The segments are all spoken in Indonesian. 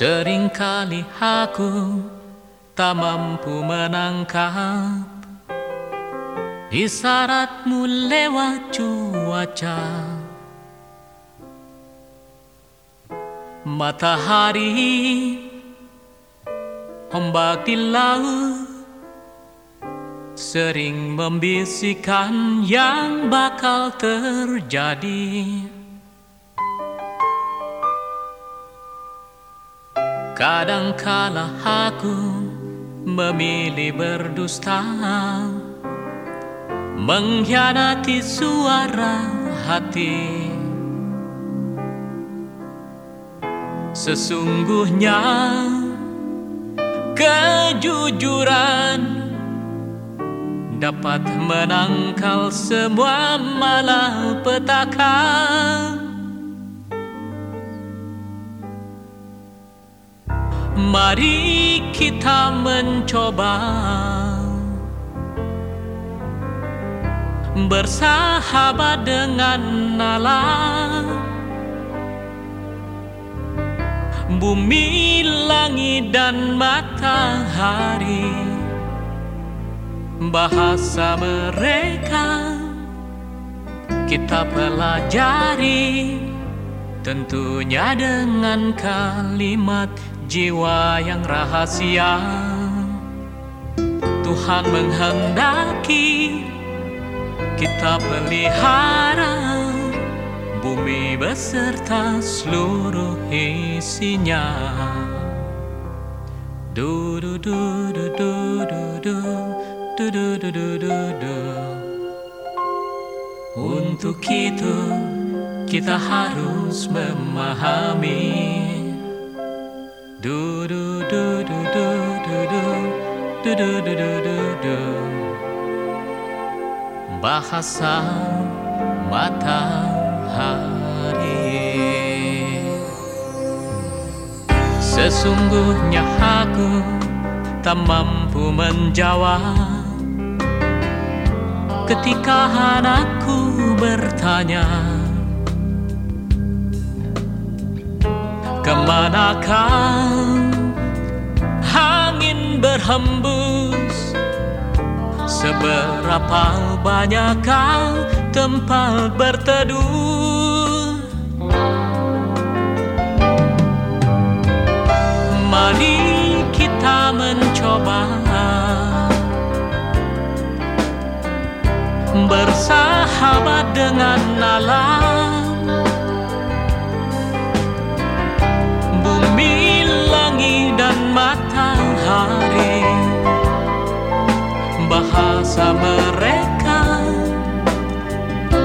Seringkali aku tak mampu menangkap Isyaratmu lewat cuaca. Matahari Ombak di laut Sering membisikkan yang bakal terjadi Kadangkala aku memilih berdusta Mengkhianati suara hati. Sesungguhnya kejujuran Dapat menangkal semua malapetaka Mari kita mencoba. Bersahabat dengan alam Bumi, langit, dan matahari. Bahasa mereka Kita pelajari. Tentunya dengan kalimat jiwa yang rahasia Tuhan menghendaki kita pelihara bumi beserta seluruh isinya du du du du du du du du du du du du du untuk itu kita harus memahami Du du du du du du du du du du du du Bahasa matahari Sesungguhnya aku tak mampu menjawab Ketika anakku bertanya Ke manakah angin berhembus? Seberapa banyakkah tempat berteduh? Mari kita mencoba Bersahabat dengan alam Bahasa mereka.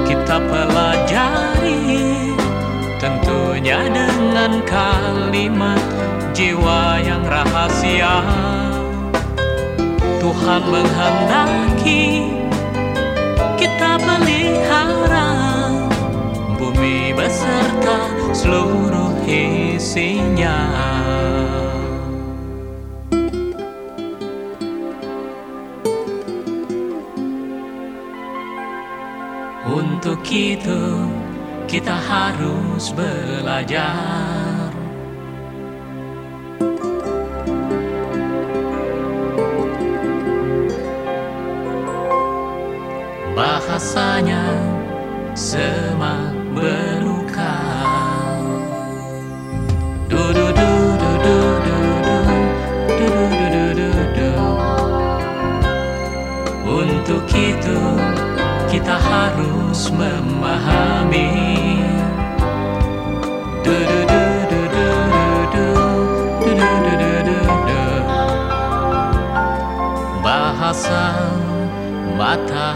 Kita pelajari Tentunya dengan kalimat jiwa yang rahasia. Tuhan menghendaki kita pelihara Bumi beserta seluruh isinya itu kita harus belajar. Bahasanya semak beluka memahami bahasa mata